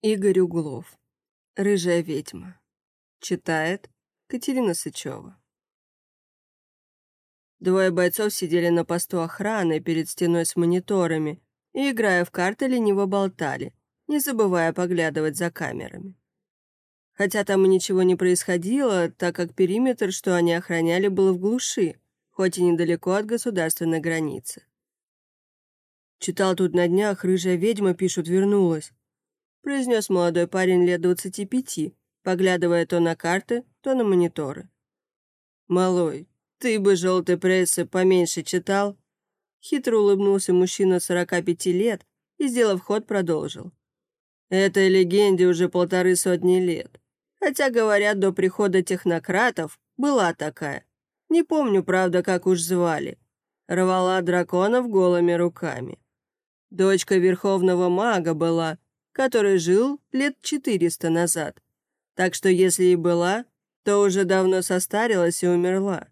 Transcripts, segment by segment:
Игорь Углов. Рыжая ведьма. Читает Катерина Сычева. Двое бойцов сидели на посту охраны перед стеной с мониторами и, играя в карты, лениво болтали, не забывая поглядывать за камерами. Хотя там и ничего не происходило, так как периметр, что они охраняли, был в глуши, хоть и недалеко от государственной границы. Читал тут на днях, рыжая ведьма, пишут, вернулась произнес молодой парень лет двадцати пяти, поглядывая то на карты, то на мониторы. «Малой, ты бы желтой прессы поменьше читал?» Хитро улыбнулся мужчина сорока пяти лет и, сделав ход, продолжил. «Этой легенде уже полторы сотни лет. Хотя, говорят, до прихода технократов была такая. Не помню, правда, как уж звали. Рвала драконов голыми руками. Дочка верховного мага была, который жил лет четыреста назад. Так что если и была, то уже давно состарилась и умерла.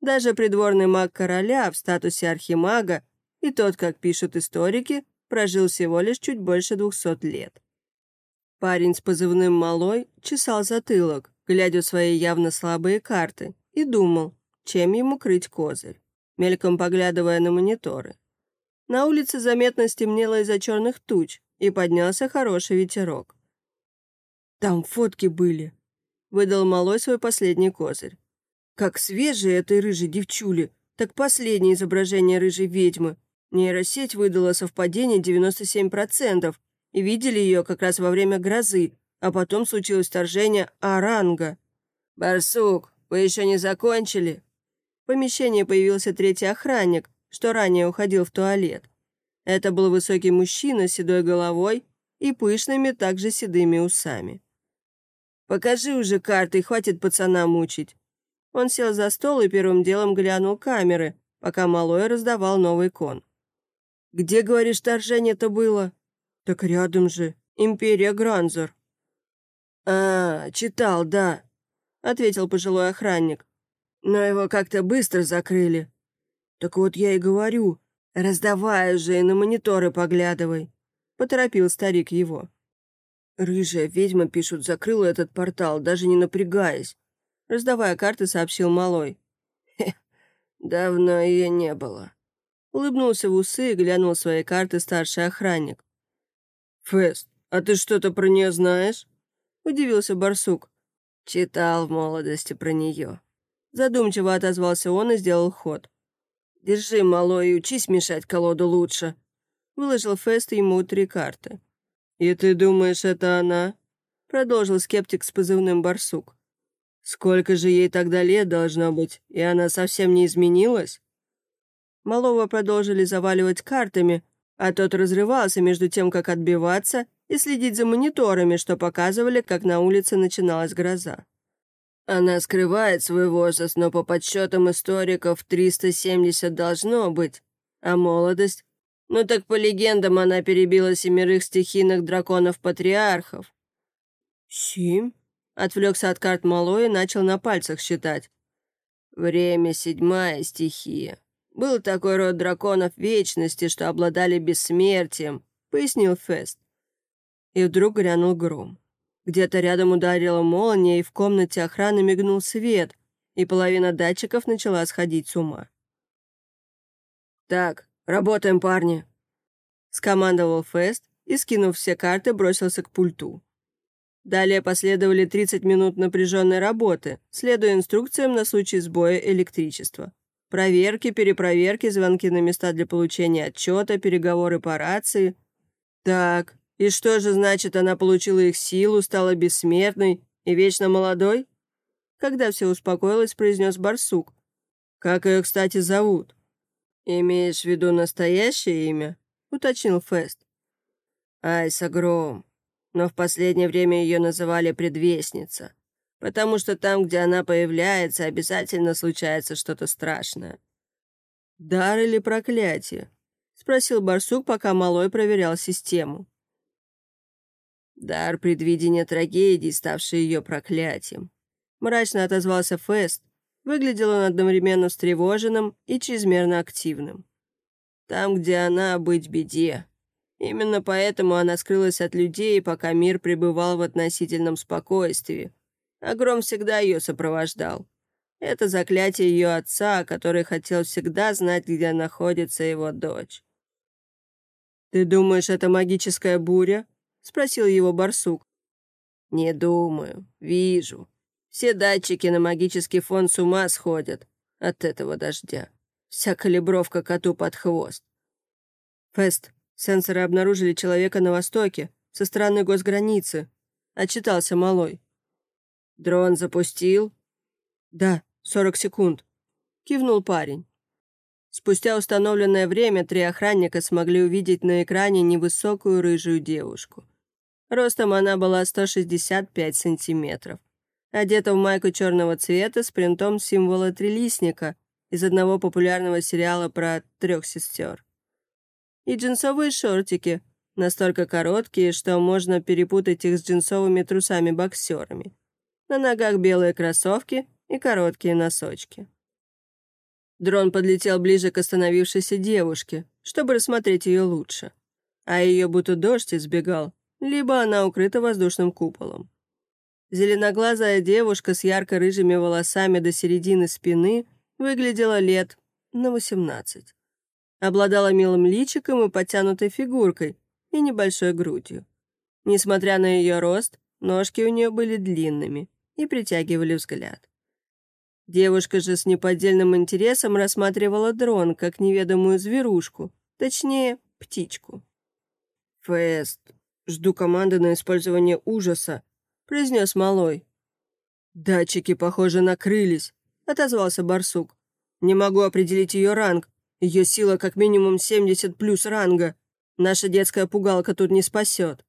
Даже придворный маг короля в статусе архимага и тот, как пишут историки, прожил всего лишь чуть больше двухсот лет. Парень с позывным «Малой» чесал затылок, глядя в свои явно слабые карты, и думал, чем ему крыть козырь, мельком поглядывая на мониторы. На улице заметно стемнело из-за черных туч, и поднялся хороший ветерок. «Там фотки были», — выдал малой свой последний козырь. «Как свежие этой рыжей девчули, так последнее изображение рыжей ведьмы. Нейросеть выдала совпадение 97%, и видели ее как раз во время грозы, а потом случилось вторжение Аранга. «Барсук, вы еще не закончили?» В помещении появился третий охранник, что ранее уходил в туалет. Это был высокий мужчина с седой головой и пышными, также седыми усами. «Покажи уже карты, хватит пацана мучить». Он сел за стол и первым делом глянул камеры, пока малой раздавал новый кон. «Где, говоришь, торжение-то было?» «Так рядом же. Империя Гранзор». «А, читал, да», — ответил пожилой охранник. «Но его как-то быстро закрыли». «Так вот я и говорю, «Раздавай уже и на мониторы поглядывай», — поторопил старик его. «Рыжая ведьма, пишут, закрыла этот портал, даже не напрягаясь», — раздавая карты, сообщил малой. «Хе, давно ее не было». Улыбнулся в усы и глянул свои карты старший охранник. «Фест, а ты что-то про нее знаешь?» — удивился барсук. «Читал в молодости про нее». Задумчиво отозвался он и сделал ход. «Держи, малой, и учись мешать колоду лучше», — выложил Фест ему три карты. «И ты думаешь, это она?» — продолжил скептик с позывным «Барсук». «Сколько же ей тогда лет должно быть, и она совсем не изменилась?» Малого продолжили заваливать картами, а тот разрывался между тем, как отбиваться и следить за мониторами, что показывали, как на улице начиналась гроза. Она скрывает свой возраст, но по подсчетам историков 370 должно быть. А молодость? Ну так по легендам она перебила семерых стихийных драконов-патриархов. «Семь?» — отвлекся от карт Малой и начал на пальцах считать. «Время — седьмая стихия. Был такой род драконов вечности, что обладали бессмертием», — пояснил Фест. И вдруг грянул гром. Где-то рядом ударила молния, и в комнате охраны мигнул свет, и половина датчиков начала сходить с ума. «Так, работаем, парни!» Скомандовал Фест и, скинув все карты, бросился к пульту. Далее последовали 30 минут напряженной работы, следуя инструкциям на случай сбоя электричества. Проверки, перепроверки, звонки на места для получения отчета, переговоры по рации. Так, и что же значит, она получила их силу, стала бессмертной и вечно молодой? Когда все успокоилось, произнес барсук. Как ее, кстати, зовут? Имеешь в виду настоящее имя? Уточнил Фест. Айса Гром. Но в последнее время ее называли предвестница. Потому что там, где она появляется, обязательно случается что-то страшное. «Дар или проклятие?» — спросил барсук, пока Малой проверял систему. Дар предвидения трагедии, ставшей ее проклятием. Мрачно отозвался Фест. Выглядел он одновременно встревоженным и чрезмерно активным. Там, где она, быть беде. Именно поэтому она скрылась от людей, пока мир пребывал в относительном спокойствии. А гром всегда ее сопровождал. Это заклятие ее отца, который хотел всегда знать, где находится его дочь. «Ты думаешь, это магическая буря?» — спросил его барсук. «Не думаю. Вижу. Все датчики на магический фон с ума сходят от этого дождя. Вся калибровка коту под хвост». «Фест, сенсоры обнаружили человека на востоке, со стороны госграницы», — отчитался малой. «Дрон запустил?» «Да, сорок секунд», — кивнул парень. Спустя установленное время три охранника смогли увидеть на экране невысокую рыжую девушку. Ростом она была 165 сантиметров. Одета в майку черного цвета с принтом символа трилистника из одного популярного сериала про трех сестер. И джинсовые шортики, настолько короткие, что можно перепутать их с джинсовыми трусами-боксерами. На ногах белые кроссовки и короткие носочки. Дрон подлетел ближе к остановившейся девушке, чтобы рассмотреть ее лучше. А ее будто дождь избегал, либо она укрыта воздушным куполом. Зеленоглазая девушка с ярко-рыжими волосами до середины спины выглядела лет на восемнадцать. Обладала милым личиком и подтянутой фигуркой и небольшой грудью. Несмотря на ее рост, ножки у нее были длинными и притягивали взгляд. Девушка же с неподдельным интересом рассматривала дрон, как неведомую зверушку, точнее, птичку. «Фест, жду команды на использование ужаса», — произнес малой. «Датчики, похоже, накрылись», — отозвался барсук. «Не могу определить ее ранг. Ее сила как минимум 70 плюс ранга. Наша детская пугалка тут не спасет».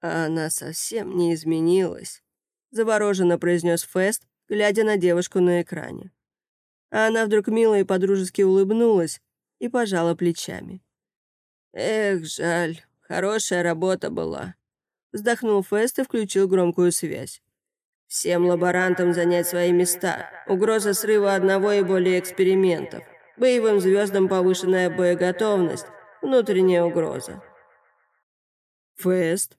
«А она совсем не изменилась», — завороженно произнес Фест, глядя на девушку на экране. А она вдруг мило и подружески улыбнулась и пожала плечами. «Эх, жаль, хорошая работа была», — вздохнул Фест и включил громкую связь. «Всем лаборантам занять свои места. Угроза срыва одного и более экспериментов. Боевым звездам повышенная боеготовность. Внутренняя угроза». «Фест?»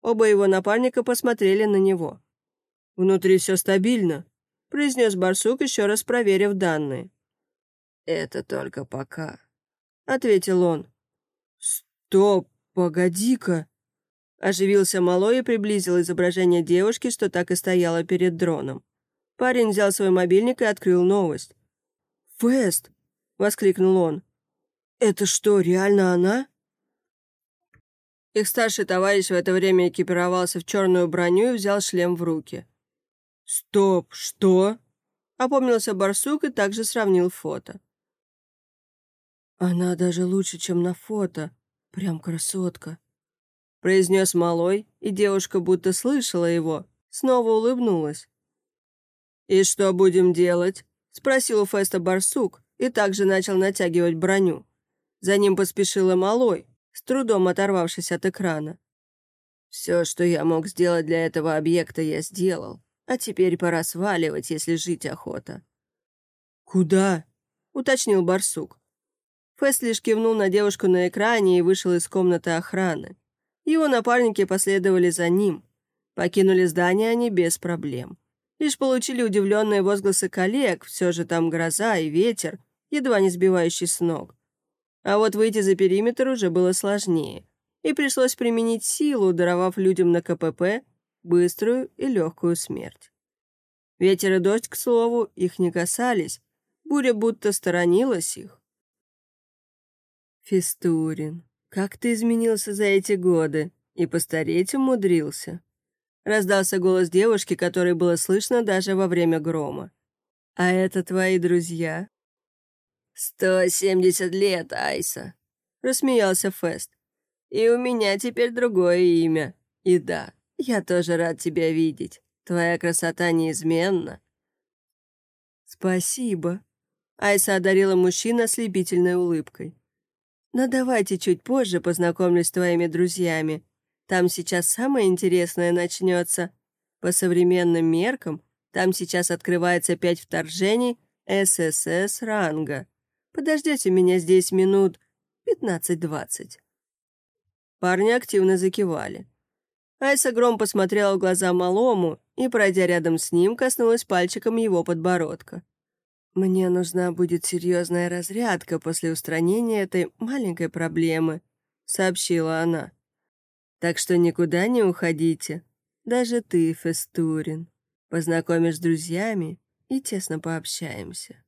Оба его напарника посмотрели на него. «Внутри все стабильно», — произнес барсук, еще раз проверив данные. «Это только пока», — ответил он. «Стоп, погоди-ка!» Оживился малой и приблизил изображение девушки, что так и стояло перед дроном. Парень взял свой мобильник и открыл новость. «Фест!» — воскликнул он. «Это что, реально она?» Их старший товарищ в это время экипировался в черную броню и взял шлем в руки. «Стоп, что?» — опомнился барсук и также сравнил фото. «Она даже лучше, чем на фото. Прям красотка», — произнес малой, и девушка будто слышала его, снова улыбнулась. «И что будем делать?» — спросил у Феста барсук и также начал натягивать броню. За ним поспешила малой, с трудом оторвавшись от экрана. «Все, что я мог сделать для этого объекта, я сделал», а теперь пора сваливать, если жить охота». «Куда?» — уточнил барсук. Фэс лишь кивнул на девушку на экране и вышел из комнаты охраны. Его напарники последовали за ним. Покинули здание они без проблем. Лишь получили удивленные возгласы коллег, все же там гроза и ветер, едва не сбивающий с ног. А вот выйти за периметр уже было сложнее, и пришлось применить силу, даровав людям на КПП быструю и легкую смерть. Ветер и дождь, к слову, их не касались, буря будто сторонилась их. «Фистурин, как ты изменился за эти годы и постареть умудрился?» Раздался голос девушки, который было слышно даже во время грома. «А это твои друзья?» «Сто семьдесят лет, Айса», — рассмеялся Фест. «И у меня теперь другое имя. И да, «Я тоже рад тебя видеть. Твоя красота неизменна». «Спасибо», — Айса одарила мужчину ослепительной улыбкой. «Но давайте чуть позже познакомлюсь с твоими друзьями. Там сейчас самое интересное начнется. По современным меркам, там сейчас открывается пять вторжений ССС ранга. Подождете меня здесь минут пятнадцать-двадцать». Парни активно закивали. Айса Гром посмотрела в глаза малому и, пройдя рядом с ним, коснулась пальчиком его подбородка. «Мне нужна будет серьезная разрядка после устранения этой маленькой проблемы», — сообщила она. «Так что никуда не уходите. Даже ты, Фестурин. Познакомишь с друзьями и тесно пообщаемся».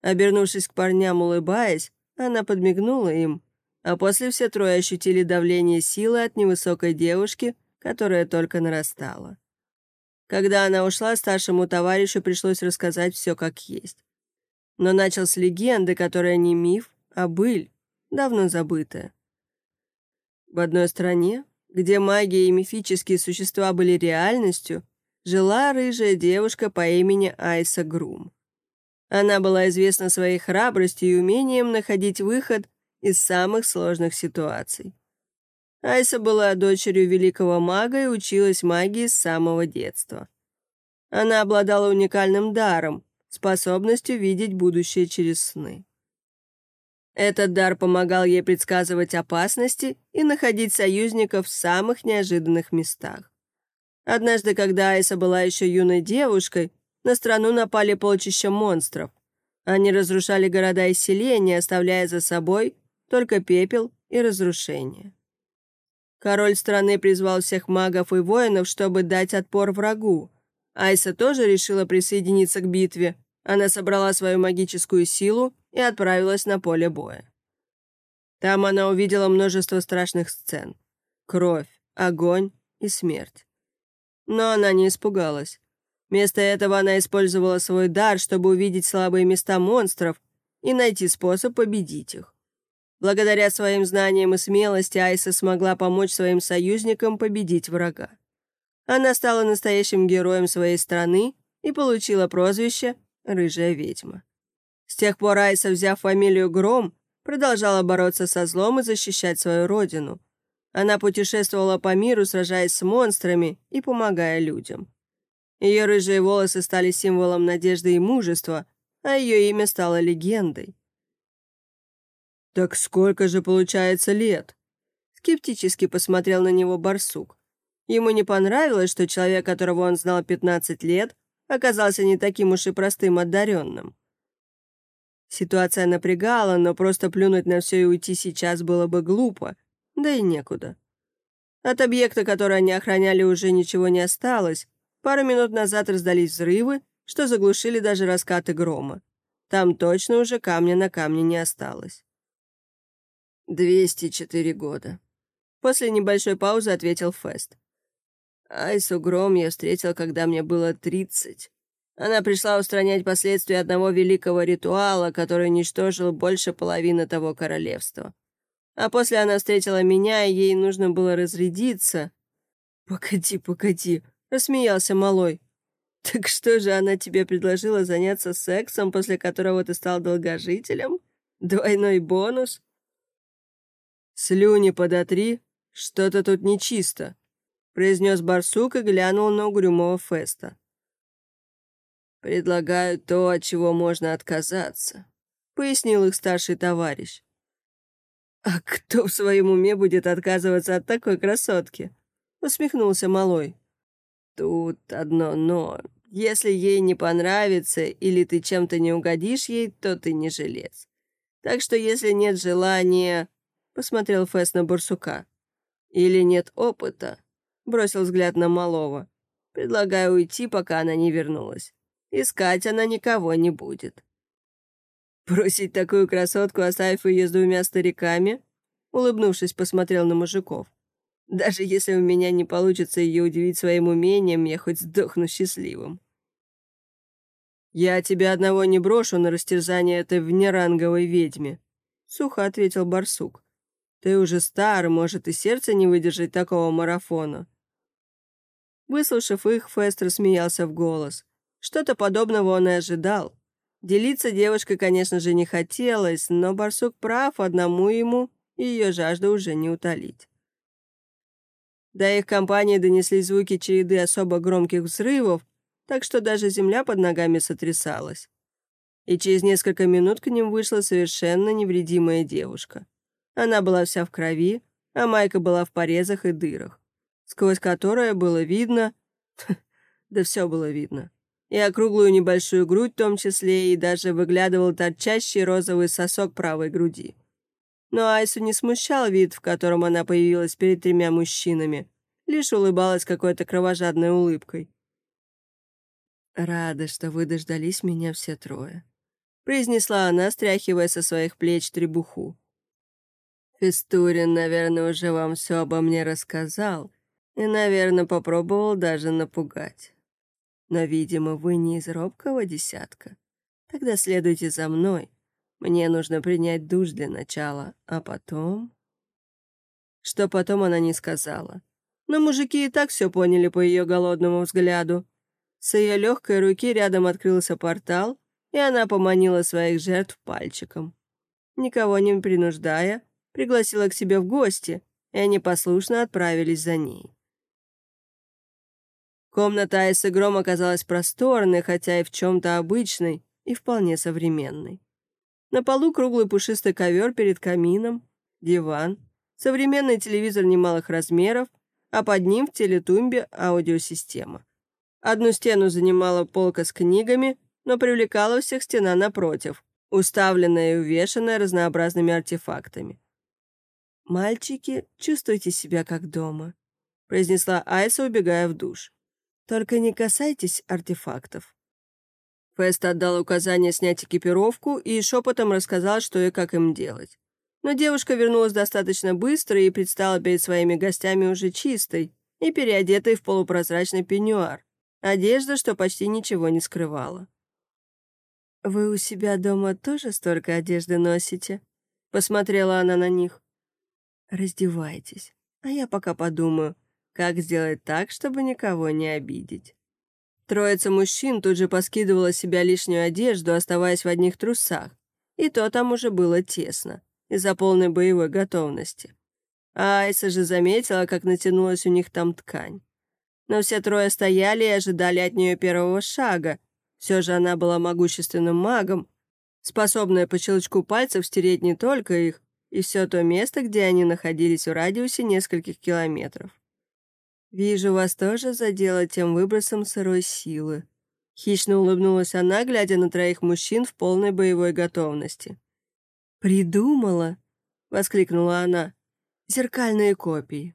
Обернувшись к парням, улыбаясь, она подмигнула им, а после все трое ощутили давление силы от невысокой девушки, которая только нарастала. Когда она ушла, старшему товарищу пришлось рассказать все как есть. Но начал с легенды, которая не миф, а быль, давно забытая. В одной стране, где магия и мифические существа были реальностью, жила рыжая девушка по имени Айса Грум. Она была известна своей храбростью и умением находить выход из самых сложных ситуаций. Айса была дочерью великого мага и училась магии с самого детства. Она обладала уникальным даром, способностью видеть будущее через сны. Этот дар помогал ей предсказывать опасности и находить союзников в самых неожиданных местах. Однажды, когда Айса была еще юной девушкой, на страну напали полчища монстров. Они разрушали города и селения, оставляя за собой только пепел и разрушение. Король страны призвал всех магов и воинов, чтобы дать отпор врагу. Айса тоже решила присоединиться к битве. Она собрала свою магическую силу и отправилась на поле боя. Там она увидела множество страшных сцен. Кровь, огонь и смерть. Но она не испугалась. Вместо этого она использовала свой дар, чтобы увидеть слабые места монстров и найти способ победить их. Благодаря своим знаниям и смелости Айса смогла помочь своим союзникам победить врага. Она стала настоящим героем своей страны и получила прозвище «Рыжая ведьма». С тех пор Айса, взяв фамилию Гром, продолжала бороться со злом и защищать свою родину. Она путешествовала по миру, сражаясь с монстрами и помогая людям. Ее рыжие волосы стали символом надежды и мужества, а ее имя стало легендой. «Так сколько же получается лет?» Скептически посмотрел на него барсук. Ему не понравилось, что человек, которого он знал 15 лет, оказался не таким уж и простым одаренным. Ситуация напрягала, но просто плюнуть на все и уйти сейчас было бы глупо, да и некуда. От объекта, который они охраняли, уже ничего не осталось. Пару минут назад раздались взрывы, что заглушили даже раскаты грома. Там точно уже камня на камне не осталось. «Двести четыре года». После небольшой паузы ответил Фест. Айсу Гром я встретил, когда мне было тридцать. Она пришла устранять последствия одного великого ритуала, который уничтожил больше половины того королевства. А после она встретила меня, и ей нужно было разрядиться. «Погоди, погоди», — рассмеялся малой. «Так что же она тебе предложила заняться сексом, после которого ты стал долгожителем? Двойной бонус?» «Слюни подотри, что-то тут нечисто», — произнес барсук и глянул на угрюмого Феста. «Предлагаю то, от чего можно отказаться», — пояснил их старший товарищ. «А кто в своем уме будет отказываться от такой красотки?» — усмехнулся малой. «Тут одно «но». Если ей не понравится или ты чем-то не угодишь ей, то ты не жилец. Так что если нет желания, посмотрел Фэс на барсука. «Или нет опыта?» Бросил взгляд на малого. «Предлагаю уйти, пока она не вернулась. Искать она никого не будет». «Бросить такую красотку, оставив ее с двумя стариками?» Улыбнувшись, посмотрел на мужиков. «Даже если у меня не получится ее удивить своим умением, я хоть сдохну счастливым». «Я тебя одного не брошу на растерзание этой внеранговой ведьме», — сухо ответил барсук. Ты уже стар, может и сердце не выдержать такого марафона». Выслушав их, Фест рассмеялся в голос. Что-то подобного он и ожидал. Делиться девушкой, конечно же, не хотелось, но барсук прав, одному ему ее жажда уже не утолить. До их компании донеслись звуки череды особо громких взрывов, так что даже земля под ногами сотрясалась. И через несколько минут к ним вышла совершенно невредимая девушка. Она была вся в крови, а майка была в порезах и дырах, сквозь которые было видно... да все было видно. И округлую небольшую грудь в том числе, и даже выглядывал торчащий розовый сосок правой груди. Но Айсу не смущал вид, в котором она появилась перед тремя мужчинами, лишь улыбалась какой-то кровожадной улыбкой. «Рада, что вы дождались меня все трое», — произнесла она, стряхивая со своих плеч требуху. Фестурин, наверное, уже вам все обо мне рассказал и, наверное, попробовал даже напугать. Но, видимо, вы не из робкого десятка. Тогда следуйте за мной. Мне нужно принять душ для начала, а потом...» Что потом она не сказала. Но мужики и так все поняли по ее голодному взгляду. С ее легкой руки рядом открылся портал, и она поманила своих жертв пальчиком. Никого не принуждая, пригласила к себе в гости, и они послушно отправились за ней. Комната Айсы Гром оказалась просторной, хотя и в чем-то обычной, и вполне современной. На полу круглый пушистый ковер перед камином, диван, современный телевизор немалых размеров, а под ним в телетумбе аудиосистема. Одну стену занимала полка с книгами, но привлекала всех стена напротив, уставленная и увешанная разнообразными артефактами. «Мальчики, чувствуйте себя как дома», — произнесла Айса, убегая в душ. «Только не касайтесь артефактов». Фест отдал указание снять экипировку и шепотом рассказал, что и как им делать. Но девушка вернулась достаточно быстро и предстала перед своими гостями уже чистой и переодетой в полупрозрачный пеньюар. Одежда, что почти ничего не скрывала. «Вы у себя дома тоже столько одежды носите?» Посмотрела она на них. Раздевайтесь, а я пока подумаю, как сделать так, чтобы никого не обидеть. Троица мужчин тут же поскидывала себя лишнюю одежду, оставаясь в одних трусах, и то там уже было тесно, из-за полной боевой готовности. А Айса же заметила, как натянулась у них там ткань. Но все трое стояли и ожидали от нее первого шага. Все же она была могущественным магом, способная по щелчку пальцев стереть не только их, и все то место, где они находились в радиусе нескольких километров. «Вижу, вас тоже задело тем выбросом сырой силы». Хищно улыбнулась она, глядя на троих мужчин в полной боевой готовности. «Придумала!» — воскликнула она. «Зеркальные копии».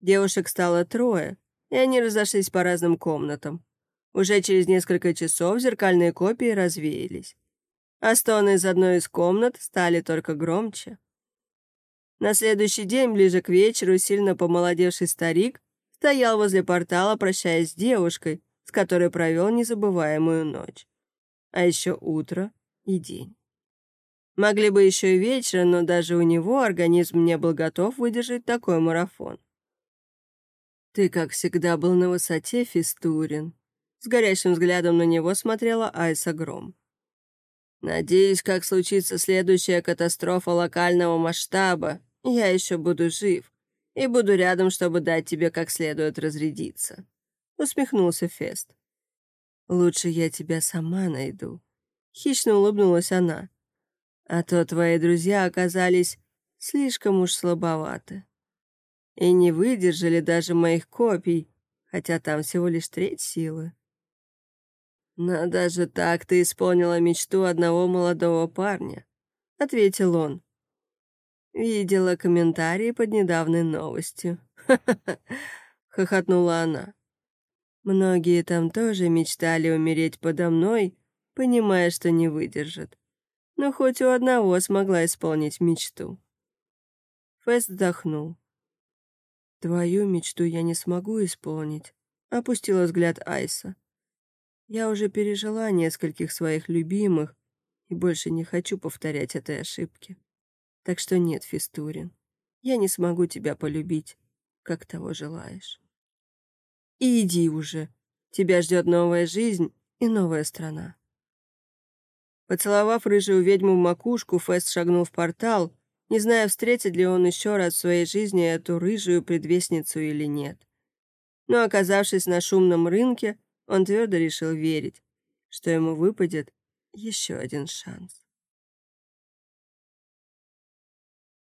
Девушек стало трое, и они разошлись по разным комнатам. Уже через несколько часов зеркальные копии развеялись а стоны из одной из комнат стали только громче. На следующий день, ближе к вечеру, сильно помолодевший старик стоял возле портала, прощаясь с девушкой, с которой провел незабываемую ночь. А еще утро и день. Могли бы еще и вечер, но даже у него организм не был готов выдержать такой марафон. «Ты, как всегда, был на высоте, Фистурин», — с горящим взглядом на него смотрела Айса Гром. Надеюсь, как случится следующая катастрофа локального масштаба, я еще буду жив и буду рядом, чтобы дать тебе как следует разрядиться», — усмехнулся Фест. «Лучше я тебя сама найду», — хищно улыбнулась она. «А то твои друзья оказались слишком уж слабоваты и не выдержали даже моих копий, хотя там всего лишь треть силы». «Но даже так ты исполнила мечту одного молодого парня», — ответил он. «Видела комментарии под недавней новостью. Ха-ха-ха», — хохотнула она. «Многие там тоже мечтали умереть подо мной, понимая, что не выдержат. Но хоть у одного смогла исполнить мечту». Фест вздохнул. «Твою мечту я не смогу исполнить», — опустила взгляд Айса. Я уже пережила нескольких своих любимых и больше не хочу повторять этой ошибки. Так что нет, Фистурин, я не смогу тебя полюбить, как того желаешь. И иди уже, тебя ждет новая жизнь и новая страна. Поцеловав рыжую ведьму в макушку, Фест шагнул в портал, не зная, встретит ли он еще раз в своей жизни эту рыжую предвестницу или нет. Но, оказавшись на шумном рынке, он твердо решил верить, что ему выпадет еще один шанс.